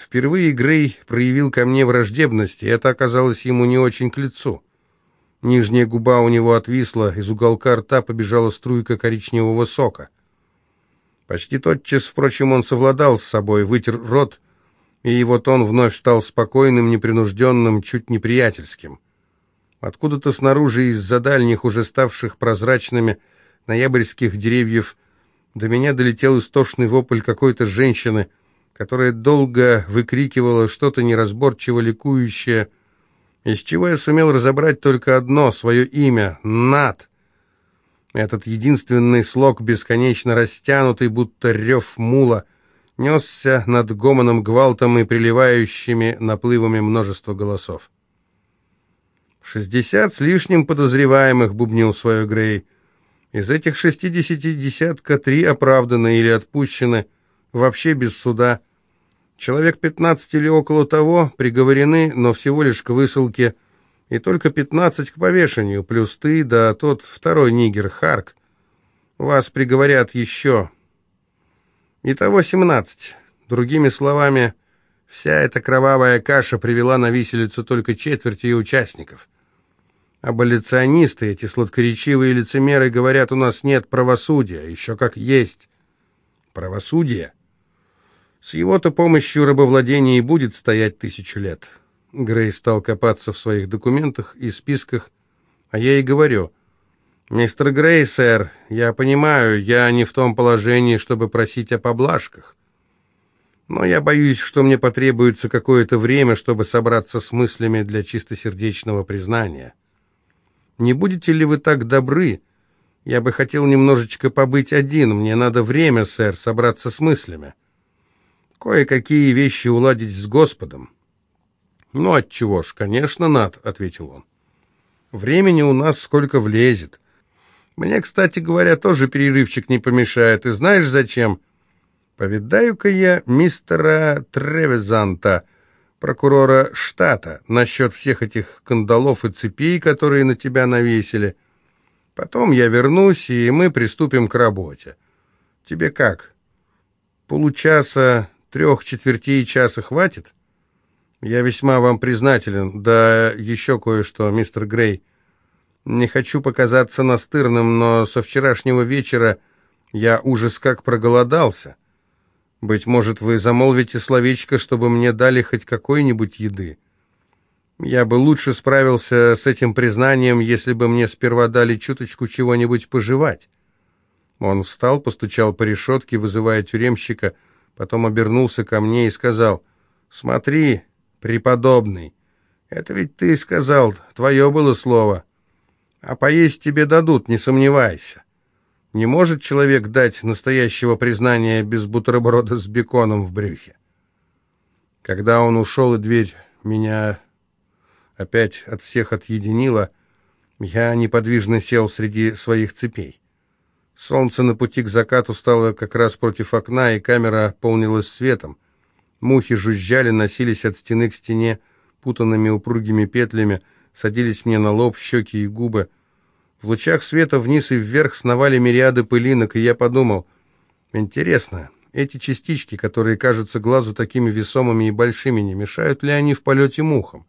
Впервые Грей проявил ко мне враждебность, и это оказалось ему не очень к лицу. Нижняя губа у него отвисла, из уголка рта побежала струйка коричневого сока. Почти тотчас, впрочем, он совладал с собой, вытер рот, и его тон вновь стал спокойным, непринужденным, чуть неприятельским. Откуда-то снаружи, из-за дальних, уже ставших прозрачными, ноябрьских деревьев, до меня долетел истошный вопль какой-то женщины, которая долго выкрикивала что-то неразборчиво ликующее, из чего я сумел разобрать только одно, свое имя — Над. Этот единственный слог, бесконечно растянутый, будто рев мула, несся над гомоном гвалтом и приливающими наплывами множества голосов. «Шестьдесят с лишним подозреваемых», — бубнил свое Грей. «Из этих шестидесяти десятка три оправданы или отпущены, вообще без суда. Человек пятнадцать или около того приговорены, но всего лишь к высылке, и только пятнадцать к повешению, плюс ты, да тот второй нигер, Харк. Вас приговорят еще. Итого семнадцать. Другими словами, вся эта кровавая каша привела на виселицу только четверть ее участников. Аболиционисты, эти сладкоречивые лицемеры, говорят, у нас нет правосудия, еще как есть. Правосудие? С его-то помощью рабовладение и будет стоять тысячу лет. Грей стал копаться в своих документах и списках, а я и говорю, «Мистер Грей, сэр, я понимаю, я не в том положении, чтобы просить о поблажках, но я боюсь, что мне потребуется какое-то время, чтобы собраться с мыслями для чистосердечного признания. Не будете ли вы так добры? Я бы хотел немножечко побыть один, мне надо время, сэр, собраться с мыслями» кое-какие вещи уладить с Господом. «Ну, отчего ж, конечно, Над», — ответил он. «Времени у нас сколько влезет. Мне, кстати говоря, тоже перерывчик не помешает. И знаешь зачем? Повидаю-ка я мистера Тревизанта, прокурора штата, насчет всех этих кандалов и цепей, которые на тебя навесили. Потом я вернусь, и мы приступим к работе. Тебе как? Получаса Трех четвертей часа хватит? Я весьма вам признателен. Да еще кое-что, мистер Грей. Не хочу показаться настырным, но со вчерашнего вечера я ужас как проголодался. Быть может, вы замолвите словечко, чтобы мне дали хоть какой-нибудь еды. Я бы лучше справился с этим признанием, если бы мне сперва дали чуточку чего-нибудь пожевать. Он встал, постучал по решетке, вызывая тюремщика, — потом обернулся ко мне и сказал, «Смотри, преподобный, это ведь ты сказал, твое было слово, а поесть тебе дадут, не сомневайся. Не может человек дать настоящего признания без бутерброда с беконом в брюхе». Когда он ушел, и дверь меня опять от всех отъединила, я неподвижно сел среди своих цепей. Солнце на пути к закату стало как раз против окна, и камера полнилась светом. Мухи жужжали, носились от стены к стене, путанными упругими петлями, садились мне на лоб, щеки и губы. В лучах света вниз и вверх сновали мириады пылинок, и я подумал, интересно, эти частички, которые кажутся глазу такими весомыми и большими, не мешают ли они в полете мухам?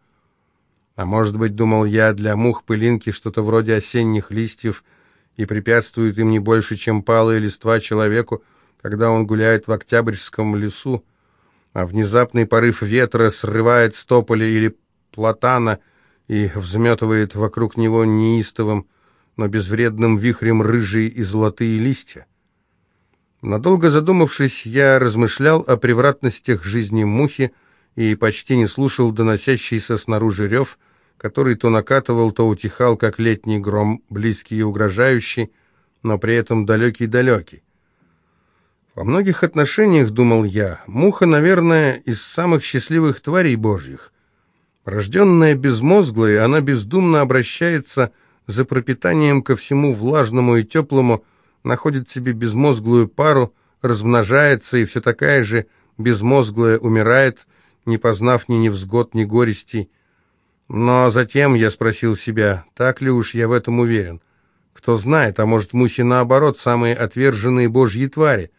А может быть, думал я, для мух пылинки что-то вроде осенних листьев — и препятствует им не больше, чем палые листва человеку, когда он гуляет в октябрьском лесу, а внезапный порыв ветра срывает стополя или платана и взметывает вокруг него неистовым, но безвредным вихрем рыжие и золотые листья. Надолго задумавшись, я размышлял о превратностях жизни мухи и почти не слушал доносящийся снаружи рев, который то накатывал, то утихал, как летний гром, близкий и угрожающий, но при этом далекий-далекий. Во многих отношениях, думал я, муха, наверное, из самых счастливых тварей божьих. Рожденная безмозглой, она бездумно обращается за пропитанием ко всему влажному и теплому, находит себе безмозглую пару, размножается, и все такая же безмозглая умирает, не познав ни невзгод, ни горестей. Но затем я спросил себя, так ли уж я в этом уверен. Кто знает, а может, мухи наоборот, самые отверженные божьи твари.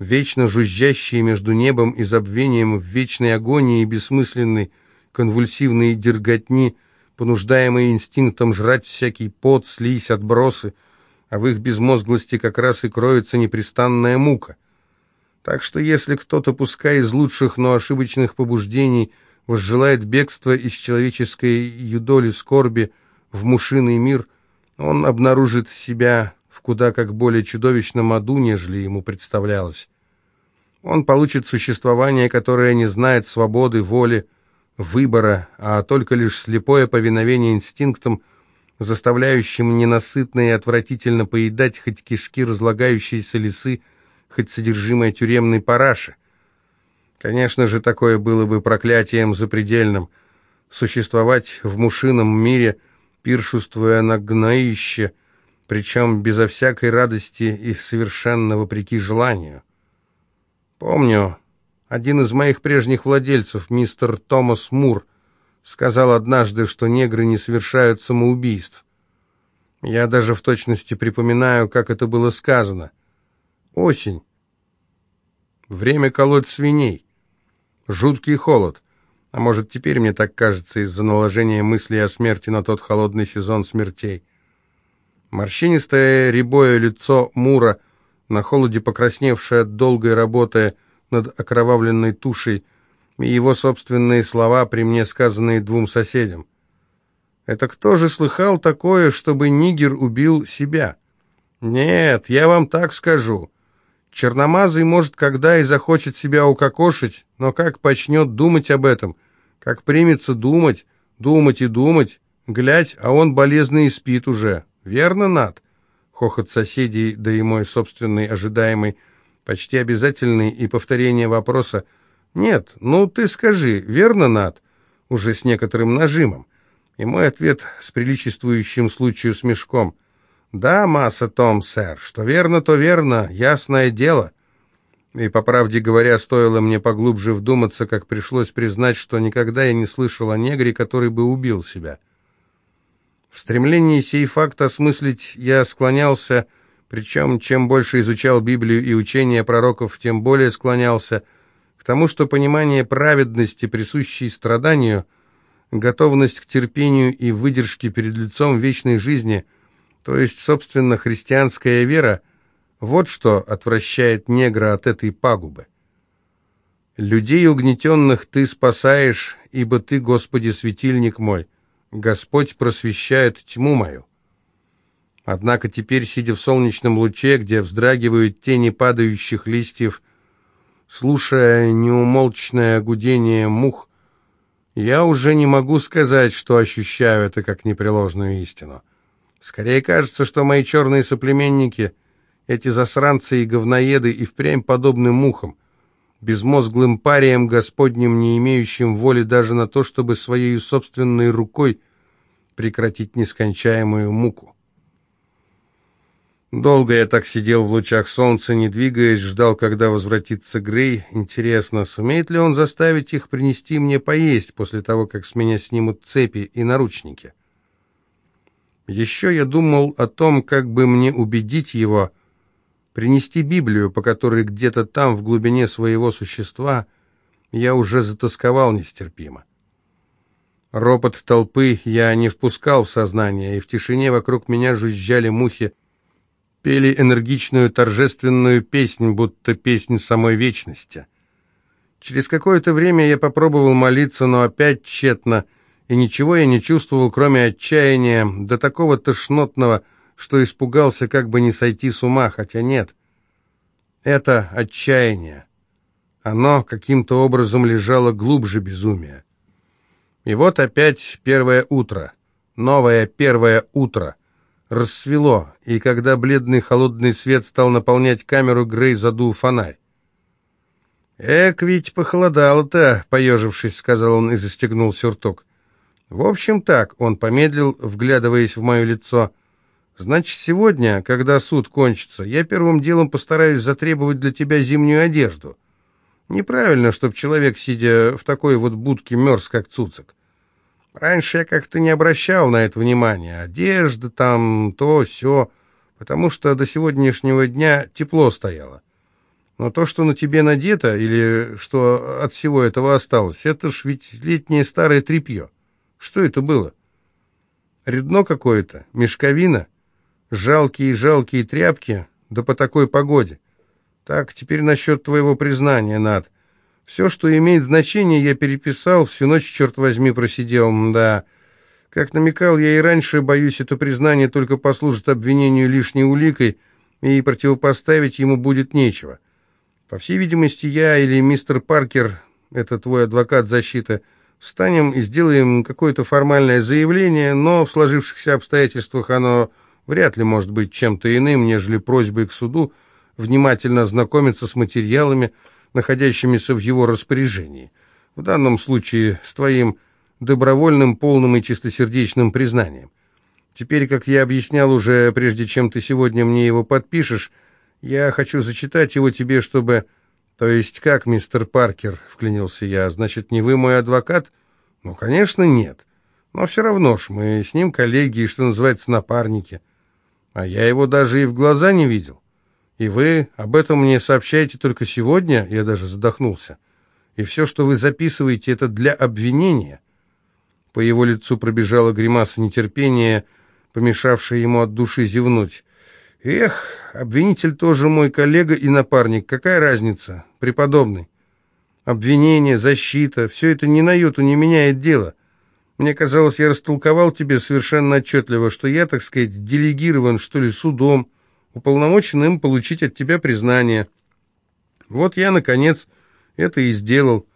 вечно жужжащие между небом и забвением в вечной агонии и бессмысленной конвульсивной дерготни, понуждаемые инстинктом жрать всякий пот, слизь, отбросы, а в их безмозглости как раз и кроется непрестанная мука. Так что если кто-то, пускай из лучших, но ошибочных побуждений, возжелает бегства из человеческой юдоли скорби в мушиный мир, он обнаружит себя в куда как более чудовищном аду, нежели ему представлялось. Он получит существование, которое не знает свободы, воли, выбора, а только лишь слепое повиновение инстинктам, заставляющим ненасытно и отвратительно поедать хоть кишки разлагающиеся лесы, хоть содержимое тюремной параши. Конечно же, такое было бы проклятием запредельным. Существовать в мушином мире, пиршествуя на гноище, причем безо всякой радости и совершенно вопреки желанию. Помню, один из моих прежних владельцев, мистер Томас Мур, сказал однажды, что негры не совершают самоубийств. Я даже в точности припоминаю, как это было сказано. Осень. Время колоть свиней. Жуткий холод. А может, теперь мне так кажется из-за наложения мыслей о смерти на тот холодный сезон смертей. Морщинистое рябое лицо Мура, на холоде покрасневшее от долгой работы, над окровавленной тушей, и его собственные слова, при мне сказанные двум соседям. Это кто же слыхал такое, чтобы нигер убил себя? Нет, я вам так скажу. Черномазый, может, когда и захочет себя укокошить, но как почнет думать об этом, как примется думать, думать и думать, глядь, а он болезный и спит уже. Верно, Над? Хохот соседей, да и мой собственный ожидаемый почти обязательный, и повторение вопроса «Нет, ну ты скажи, верно, Над?» уже с некоторым нажимом. И мой ответ с приличествующим случаю смешком «Да, масса Том, сэр, что верно, то верно, ясное дело». И, по правде говоря, стоило мне поглубже вдуматься, как пришлось признать, что никогда я не слышал о негре, который бы убил себя. В стремлении сей факт осмыслить я склонялся причем, чем больше изучал Библию и учения пророков, тем более склонялся к тому, что понимание праведности, присущей страданию, готовность к терпению и выдержке перед лицом вечной жизни, то есть, собственно, христианская вера, вот что отвращает негра от этой пагубы. «Людей угнетенных ты спасаешь, ибо ты, Господи, светильник мой, Господь просвещает тьму мою». Однако теперь, сидя в солнечном луче, где вздрагивают тени падающих листьев, слушая неумолчное гудение мух, я уже не могу сказать, что ощущаю это как непреложную истину. Скорее кажется, что мои черные соплеменники, эти засранцы и говноеды, и впрямь подобны мухам, безмозглым париям Господним, не имеющим воли даже на то, чтобы своей собственной рукой прекратить нескончаемую муку. Долго я так сидел в лучах солнца, не двигаясь, ждал, когда возвратится Грей. Интересно, сумеет ли он заставить их принести мне поесть после того, как с меня снимут цепи и наручники? Еще я думал о том, как бы мне убедить его принести Библию, по которой где-то там, в глубине своего существа, я уже затасковал нестерпимо. Ропот толпы я не впускал в сознание, и в тишине вокруг меня жужжали мухи, пели энергичную торжественную песнь, будто песнь самой вечности. Через какое-то время я попробовал молиться, но опять тщетно, и ничего я не чувствовал, кроме отчаяния, до такого тошнотного, что испугался, как бы не сойти с ума, хотя нет. Это отчаяние. Оно каким-то образом лежало глубже безумия. И вот опять первое утро, новое первое утро — Рассвело, и когда бледный холодный свет стал наполнять камеру, Грей задул фонарь. «Эк, ведь похолодало-то», — поежившись, сказал он и застегнул сюртук. «В общем так», — он помедлил, вглядываясь в мое лицо. «Значит, сегодня, когда суд кончится, я первым делом постараюсь затребовать для тебя зимнюю одежду. Неправильно, чтобы человек, сидя в такой вот будке, мерз, как цуцик. Раньше я как-то не обращал на это внимания. Одежда там, то, все, потому что до сегодняшнего дня тепло стояло. Но то, что на тебе надето, или что от всего этого осталось, это ж ведь летнее старое тряпье. Что это было? Редно какое-то? Мешковина? Жалкие-жалкие тряпки? Да по такой погоде. Так, теперь насчет твоего признания, Над. Все, что имеет значение, я переписал, всю ночь, черт возьми, просидел, да. Как намекал я и раньше, боюсь, это признание только послужит обвинению лишней уликой, и противопоставить ему будет нечего. По всей видимости, я или мистер Паркер, это твой адвокат защиты, встанем и сделаем какое-то формальное заявление, но в сложившихся обстоятельствах оно вряд ли может быть чем-то иным, нежели просьбой к суду внимательно ознакомиться с материалами, находящимися в его распоряжении. В данном случае с твоим добровольным, полным и чистосердечным признанием. Теперь, как я объяснял уже, прежде чем ты сегодня мне его подпишешь, я хочу зачитать его тебе, чтобы... То есть как, мистер Паркер, вклинился я, значит, не вы мой адвокат? Ну, конечно, нет. Но все равно ж, мы с ним коллеги и, что называется, напарники. А я его даже и в глаза не видел. И вы об этом мне сообщаете только сегодня, я даже задохнулся. И все, что вы записываете, это для обвинения. По его лицу пробежала гримаса нетерпения, помешавшая ему от души зевнуть. Эх, обвинитель тоже мой коллега и напарник, какая разница, преподобный? Обвинение, защита, все это ни на йоту не меняет дело. Мне казалось, я растолковал тебе совершенно отчетливо, что я, так сказать, делегирован, что ли, судом, уполномочен им получить от тебя признание. Вот я, наконец, это и сделал.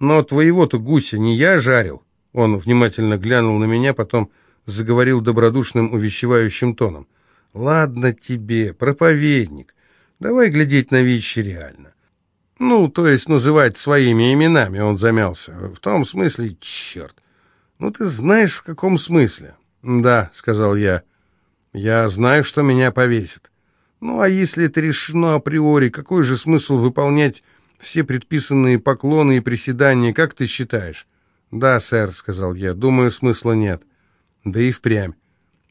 Но твоего-то гуся не я жарил. Он внимательно глянул на меня, потом заговорил добродушным увещевающим тоном. «Ладно тебе, проповедник, давай глядеть на вещи реально. Ну, то есть называть своими именами, он замялся. В том смысле, черт. Ну, ты знаешь, в каком смысле?» «Да», — сказал я, — я знаю, что меня повесят. Ну, а если это решено априори, какой же смысл выполнять все предписанные поклоны и приседания, как ты считаешь? Да, сэр, сказал я, думаю, смысла нет. Да и впрямь.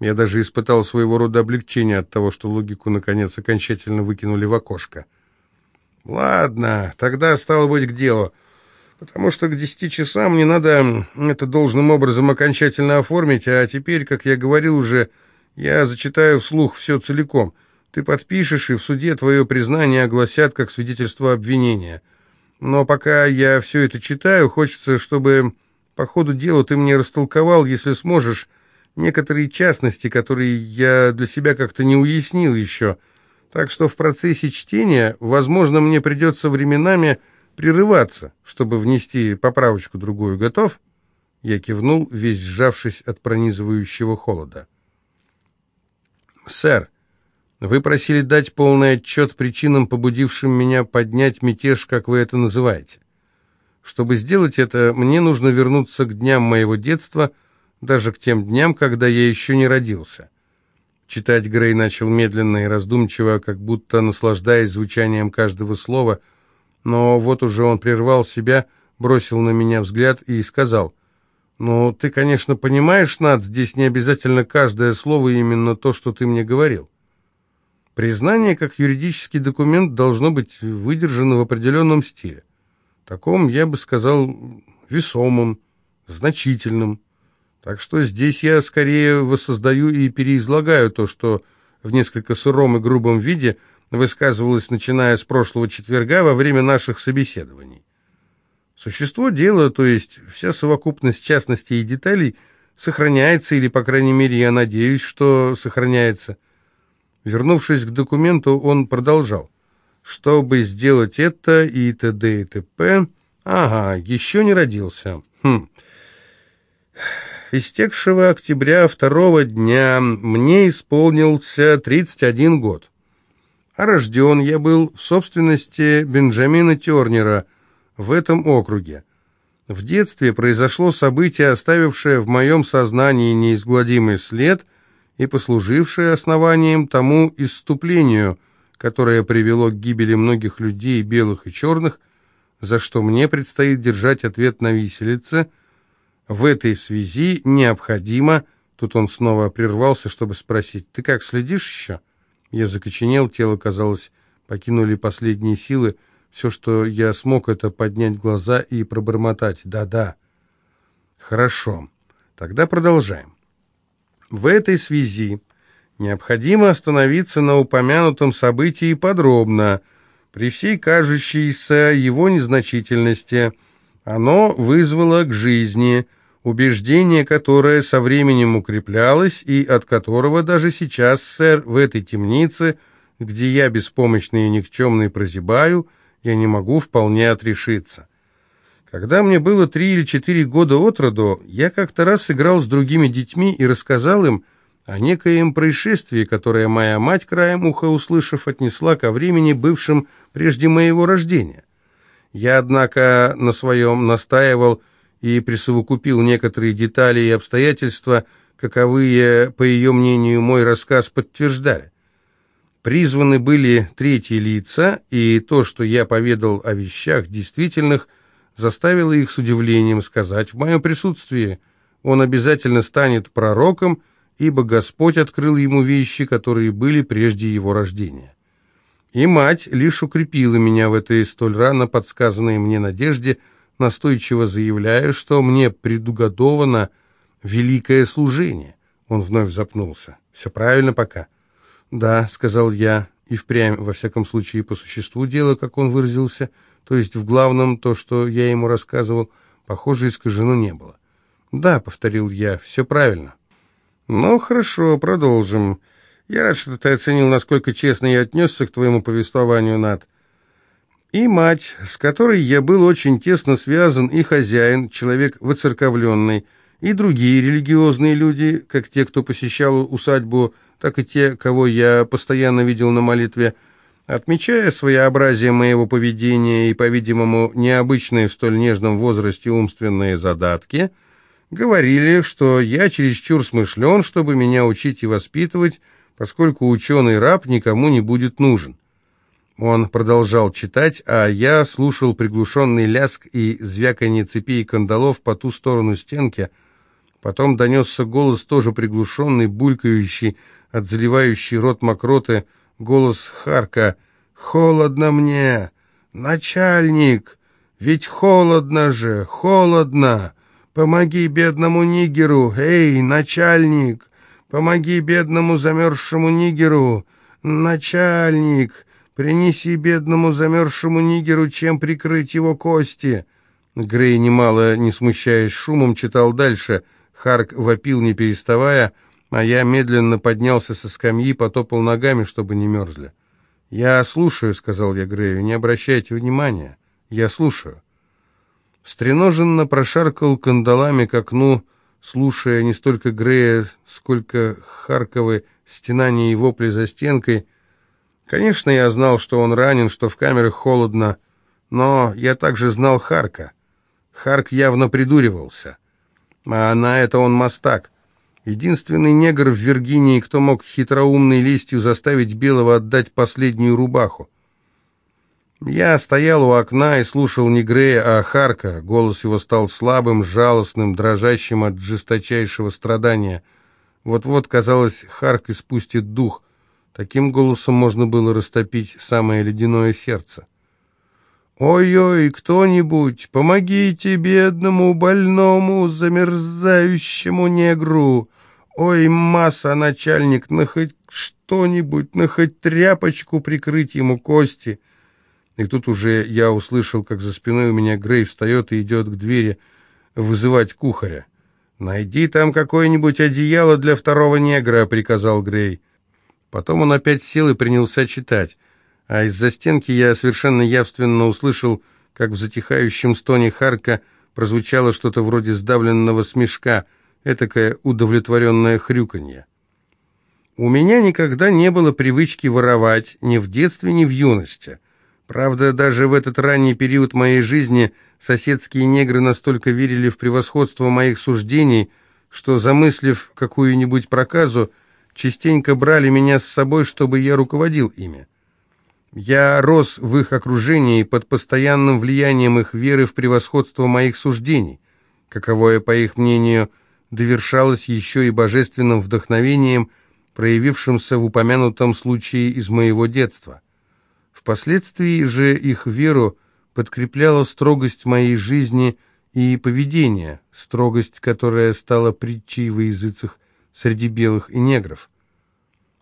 Я даже испытал своего рода облегчение от того, что логику, наконец, окончательно выкинули в окошко. Ладно, тогда стало быть к делу. Потому что к десяти часам мне надо это должным образом окончательно оформить, а теперь, как я говорил уже, я зачитаю вслух все целиком. Ты подпишешь, и в суде твое признание огласят как свидетельство обвинения. Но пока я все это читаю, хочется, чтобы по ходу дела ты мне растолковал, если сможешь, некоторые частности, которые я для себя как-то не уяснил еще. Так что в процессе чтения, возможно, мне придется временами прерываться, чтобы внести поправочку другую. Готов?» Я кивнул, весь сжавшись от пронизывающего холода. «Сэр, вы просили дать полный отчет причинам, побудившим меня поднять мятеж, как вы это называете. Чтобы сделать это, мне нужно вернуться к дням моего детства, даже к тем дням, когда я еще не родился». Читать Грей начал медленно и раздумчиво, как будто наслаждаясь звучанием каждого слова, но вот уже он прервал себя, бросил на меня взгляд и сказал — «Ну, ты, конечно, понимаешь, Над, здесь не обязательно каждое слово именно то, что ты мне говорил. Признание как юридический документ должно быть выдержано в определенном стиле. Таком, я бы сказал, весомым, значительным. Так что здесь я скорее воссоздаю и переизлагаю то, что в несколько сыром и грубом виде высказывалось, начиная с прошлого четверга во время наших собеседований. Существо дела, то есть вся совокупность частностей и деталей, сохраняется, или, по крайней мере, я надеюсь, что сохраняется. Вернувшись к документу, он продолжал. Чтобы сделать это и т.д. и т.п. Ага, еще не родился. Хм. Истекшего октября второго дня мне исполнился 31 год. А рожден я был в собственности Бенджамина Тернера – в этом округе. В детстве произошло событие, оставившее в моем сознании неизгладимый след и послужившее основанием тому исступлению, которое привело к гибели многих людей, белых и черных, за что мне предстоит держать ответ на виселице. В этой связи необходимо... Тут он снова прервался, чтобы спросить, «Ты как, следишь еще?» Я закоченел, тело, казалось, покинули последние силы. Все, что я смог, это поднять глаза и пробормотать «да-да». Хорошо, тогда продолжаем. В этой связи необходимо остановиться на упомянутом событии подробно, при всей кажущейся его незначительности. Оно вызвало к жизни убеждение, которое со временем укреплялось и от которого даже сейчас, сэр, в этой темнице, где я беспомощный и никчемный прозябаю, я не могу вполне отрешиться. Когда мне было три или четыре года от роду, я как-то раз играл с другими детьми и рассказал им о некоем происшествии, которое моя мать, краем уха услышав, отнесла ко времени, бывшем прежде моего рождения. Я, однако, на своем настаивал и присовокупил некоторые детали и обстоятельства, каковые, по ее мнению, мой рассказ подтверждали. Призваны были третьи лица, и то, что я поведал о вещах действительных – заставило их с удивлением сказать, в моем присутствии он обязательно станет пророком, ибо Господь открыл ему вещи, которые были прежде его рождения. И мать лишь укрепила меня в этой столь рано подсказанной мне надежде, настойчиво заявляя, что мне предуготовано великое служение. Он вновь запнулся. «Все правильно пока?» «Да», — сказал я, и впрямь, во всяком случае, по существу дела, как он выразился — то есть в главном то, что я ему рассказывал, похоже, искажено не было. «Да», — повторил я, — «все правильно». «Ну, хорошо, продолжим. Я рад, что ты оценил, насколько честно я отнесся к твоему повествованию, Над. И мать, с которой я был очень тесно связан, и хозяин, человек выцерковленный, и другие религиозные люди, как те, кто посещал усадьбу, так и те, кого я постоянно видел на молитве, — Отмечая своеобразие моего поведения и, по-видимому, необычные в столь нежном возрасте умственные задатки, говорили, что я чересчур смышлен, чтобы меня учить и воспитывать, поскольку ученый раб никому не будет нужен. Он продолжал читать, а я слушал приглушенный ляск и звяканье цепей и кандалов по ту сторону стенки. Потом донесся голос, тоже приглушенный, булькающий, от заливающий рот мокроты, голос Харка. «Холодно мне! Начальник! Ведь холодно же! Холодно! Помоги бедному нигеру! Эй, начальник! Помоги бедному замерзшему нигеру! Начальник! Принеси бедному замерзшему нигеру, чем прикрыть его кости!» Грей, немало не смущаясь шумом, читал дальше. Харк вопил, не переставая, — а я медленно поднялся со скамьи, потопал ногами, чтобы не мерзли. «Я слушаю», — сказал я Грею, — «не обращайте внимания. Я слушаю». Стреноженно прошаркал кандалами к окну, слушая не столько Грея, сколько Харковы стенания и вопли за стенкой. Конечно, я знал, что он ранен, что в камерах холодно, но я также знал Харка. Харк явно придуривался. А на это он мастак. Единственный негр в Виргинии, кто мог хитроумной листью заставить Белого отдать последнюю рубаху. Я стоял у окна и слушал не Грея, а Харка. Голос его стал слабым, жалостным, дрожащим от жесточайшего страдания. Вот-вот, казалось, Харк испустит дух. Таким голосом можно было растопить самое ледяное сердце. «Ой-ой, кто-нибудь, помогите бедному, больному, замерзающему негру! Ой, масса, начальник, на хоть что-нибудь, на хоть тряпочку прикрыть ему кости!» И тут уже я услышал, как за спиной у меня Грей встает и идет к двери вызывать кухаря. «Найди там какое-нибудь одеяло для второго негра», — приказал Грей. Потом он опять сел и принялся читать а из-за стенки я совершенно явственно услышал, как в затихающем стоне Харка прозвучало что-то вроде сдавленного смешка, этакое удовлетворенное хрюканье. У меня никогда не было привычки воровать ни в детстве, ни в юности. Правда, даже в этот ранний период моей жизни соседские негры настолько верили в превосходство моих суждений, что, замыслив какую-нибудь проказу, частенько брали меня с собой, чтобы я руководил ими. Я рос в их окружении под постоянным влиянием их веры в превосходство моих суждений, каковое, по их мнению, довершалось еще и божественным вдохновением, проявившимся в упомянутом случае из моего детства. Впоследствии же их веру подкрепляла строгость моей жизни и поведения, строгость, которая стала притчей во языцах среди белых и негров.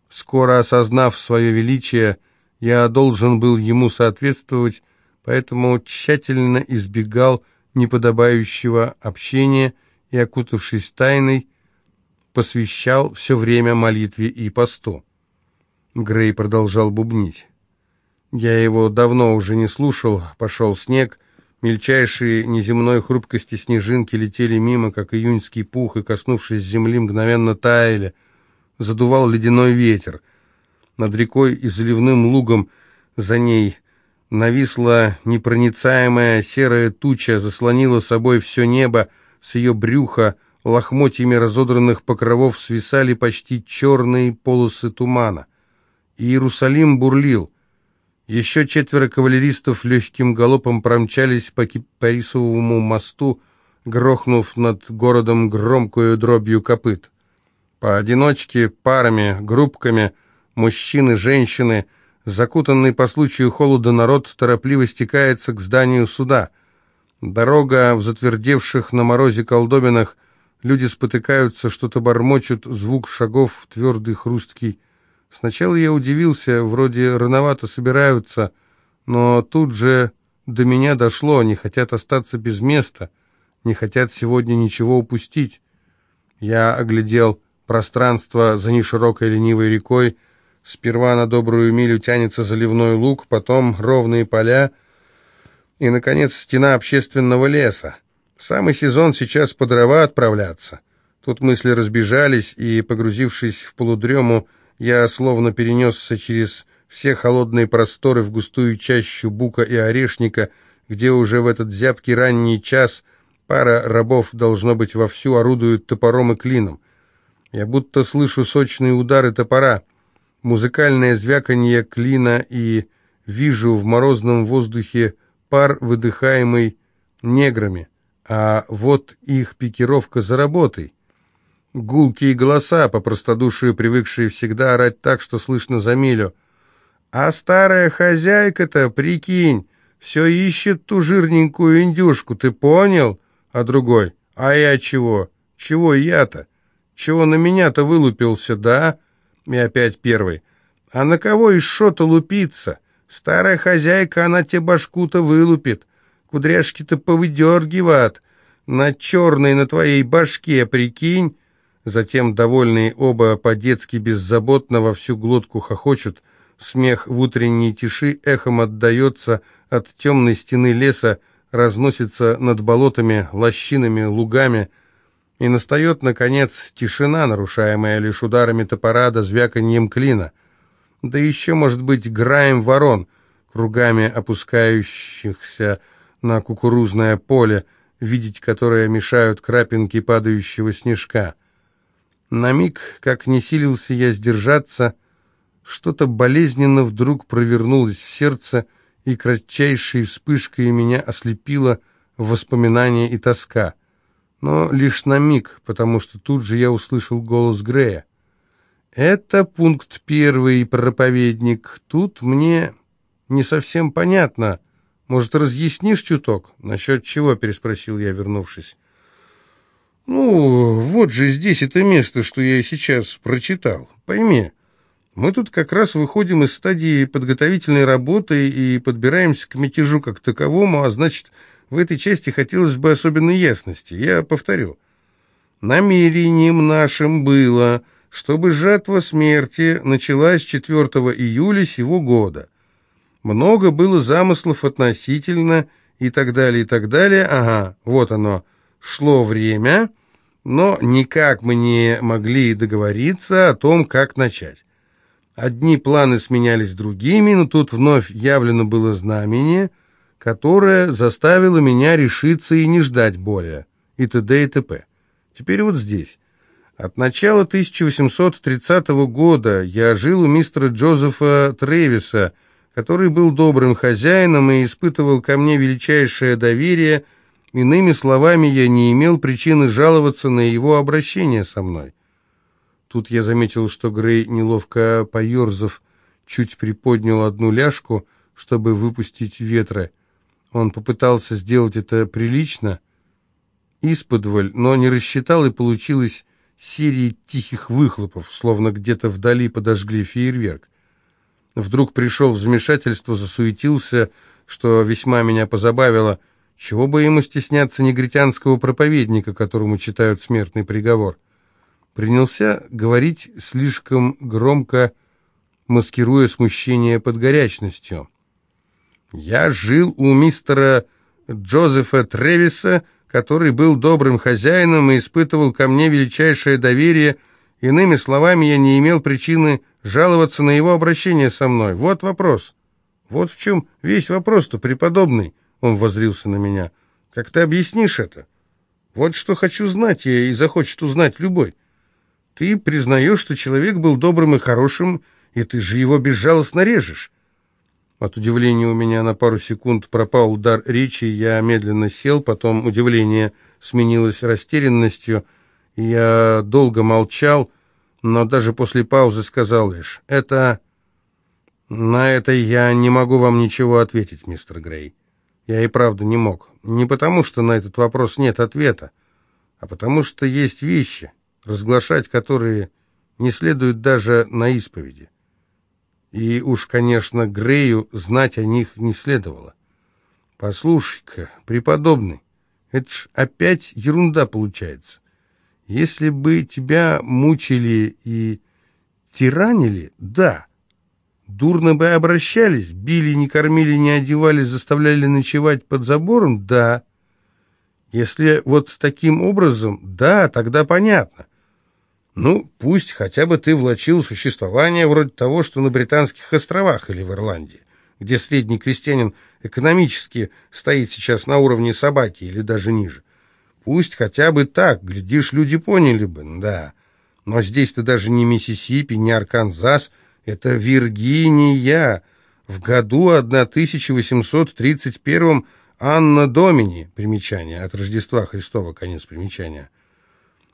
Скоро осознав свое величие, я должен был ему соответствовать, поэтому тщательно избегал неподобающего общения и, окутавшись тайной, посвящал все время молитве и посту. Грей продолжал бубнить. Я его давно уже не слушал, пошел снег, мельчайшие неземной хрупкости снежинки летели мимо, как июньский пух, и, коснувшись земли, мгновенно таяли. Задувал ледяной ветер. Над рекой и заливным лугом за ней нависла непроницаемая серая туча, заслонила собой все небо, с ее брюха лохмотьями разодранных покровов свисали почти черные полосы тумана. Иерусалим бурлил. Еще четверо кавалеристов легким галопом промчались по Кипарисовому мосту, грохнув над городом громкую дробью копыт. Поодиночке, парами, группками, мужчины, женщины, закутанный по случаю холода народ торопливо стекается к зданию суда. Дорога в затвердевших на морозе колдобинах, люди спотыкаются, что-то бормочут, звук шагов, твердый, хрусткий. Сначала я удивился, вроде рановато собираются, но тут же до меня дошло, они хотят остаться без места, не хотят сегодня ничего упустить. Я оглядел пространство за неширокой ленивой рекой, сперва на добрую милю тянется заливной луг, потом ровные поля и, наконец, стена общественного леса. Самый сезон сейчас по дрова отправляться. Тут мысли разбежались, и, погрузившись в полудрему, я словно перенесся через все холодные просторы в густую чащу бука и орешника, где уже в этот зябкий ранний час пара рабов, должно быть, вовсю орудуют топором и клином. Я будто слышу сочные удары топора, музыкальное звяканье клина и вижу в морозном воздухе пар, выдыхаемый неграми, а вот их пикировка за работой. Гулкие голоса, по простодушию привыкшие всегда орать так, что слышно за милю. «А старая хозяйка-то, прикинь, все ищет ту жирненькую индюшку, ты понял?» А другой, «А я чего? Чего я-то? Чего на меня-то вылупился, да?» И опять первый, «А на кого шо-то лупиться? Старая хозяйка, она тебе башку-то вылупит, кудряшки-то повыдергивает, на черной на твоей башке, прикинь?» Затем, довольные оба по-детски беззаботно во всю глотку хохочут, смех в утренней тиши эхом отдается от темной стены леса, разносится над болотами, лощинами, лугами, и настает, наконец, тишина, нарушаемая лишь ударами топора да звяканьем клина. Да еще, может быть, граем ворон, кругами опускающихся на кукурузное поле, видеть которое мешают крапинки падающего снежка. На миг, как не силился я сдержаться, что-то болезненно вдруг провернулось в сердце, и кратчайшей вспышкой меня ослепило воспоминание и тоска. Но лишь на миг, потому что тут же я услышал голос Грея. «Это пункт первый, проповедник. Тут мне не совсем понятно. Может, разъяснишь чуток?» «Насчет чего?» — переспросил я, вернувшись. «Ну, вот же здесь это место, что я сейчас прочитал. Пойми, мы тут как раз выходим из стадии подготовительной работы и подбираемся к мятежу как таковому, а значит, в этой части хотелось бы особенной ясности. Я повторю. Намерением нашим было, чтобы жатва смерти началась 4 июля сего года. Много было замыслов относительно и так далее, и так далее. Ага, вот оно. Шло время, но никак мы не могли договориться о том, как начать. Одни планы сменялись другими, но тут вновь явлено было знамение, которое заставило меня решиться и не ждать более, и т.д. и т.п. Теперь вот здесь. От начала 1830 года я жил у мистера Джозефа Тревиса, который был добрым хозяином и испытывал ко мне величайшее доверие – Иными словами, я не имел причины жаловаться на его обращение со мной. Тут я заметил, что Грей, неловко поерзав, чуть приподнял одну ляжку, чтобы выпустить ветры. Он попытался сделать это прилично, исподволь, но не рассчитал, и получилась серия тихих выхлопов, словно где-то вдали подожгли фейерверк. Вдруг пришел в замешательство, засуетился, что весьма меня позабавило. Чего бы ему стесняться негритянского проповедника, которому читают смертный приговор? Принялся говорить слишком громко, маскируя смущение под горячностью. «Я жил у мистера Джозефа Тревиса, который был добрым хозяином и испытывал ко мне величайшее доверие. Иными словами, я не имел причины жаловаться на его обращение со мной. Вот вопрос. Вот в чем весь вопрос-то, преподобный, он возрился на меня. Как ты объяснишь это? Вот что хочу знать я и захочет узнать любой. Ты признаешь, что человек был добрым и хорошим, и ты же его безжалостно режешь. От удивления у меня на пару секунд пропал удар речи, я медленно сел, потом удивление сменилось растерянностью, и я долго молчал, но даже после паузы сказал лишь, «Это... на это я не могу вам ничего ответить, мистер Грей. Я и правда не мог. Не потому, что на этот вопрос нет ответа, а потому что есть вещи, разглашать которые не следует даже на исповеди. И уж, конечно, Грею знать о них не следовало. Послушай-ка, преподобный, это ж опять ерунда получается. Если бы тебя мучили и тиранили, да. Дурно бы обращались, били, не кормили, не одевали, заставляли ночевать под забором, да. Если вот таким образом, да, тогда понятно. Ну, пусть хотя бы ты влачил существование вроде того, что на Британских островах или в Ирландии, где средний крестьянин экономически стоит сейчас на уровне собаки или даже ниже. Пусть хотя бы так, глядишь, люди поняли бы, да. Но здесь ты даже не Миссисипи, не Арканзас, это Виргиния. В году 1831 Анна Домини, примечание, от Рождества Христова, конец примечания.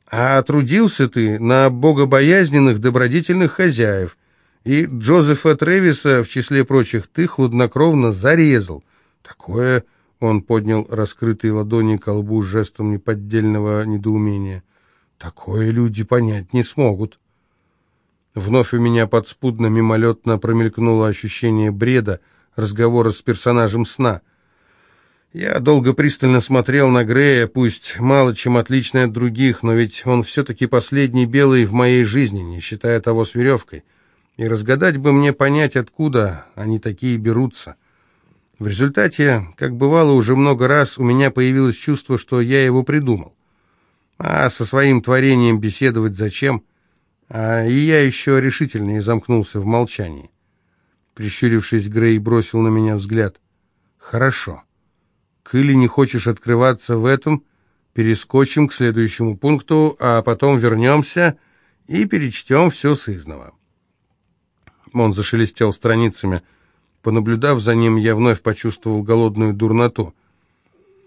А трудился ты на богобоязненных добродетельных хозяев, и Джозефа Тревиса, в числе прочих, ты хладнокровно зарезал. Такое он поднял раскрытые ладони к лбу жестом неподдельного недоумения. «Такое люди понять не смогут». Вновь у меня подспудно, мимолетно промелькнуло ощущение бреда, разговора с персонажем сна. Я долго пристально смотрел на Грея, пусть мало чем отличный от других, но ведь он все-таки последний белый в моей жизни, не считая того с веревкой. И разгадать бы мне понять, откуда они такие берутся. В результате, как бывало уже много раз, у меня появилось чувство, что я его придумал. А со своим творением беседовать зачем? А и я еще решительнее замкнулся в молчании. Прищурившись, Грей бросил на меня взгляд. «Хорошо. Кыли не хочешь открываться в этом, перескочим к следующему пункту, а потом вернемся и перечтем все сызново». Он зашелестел страницами. Понаблюдав за ним, я вновь почувствовал голодную дурноту.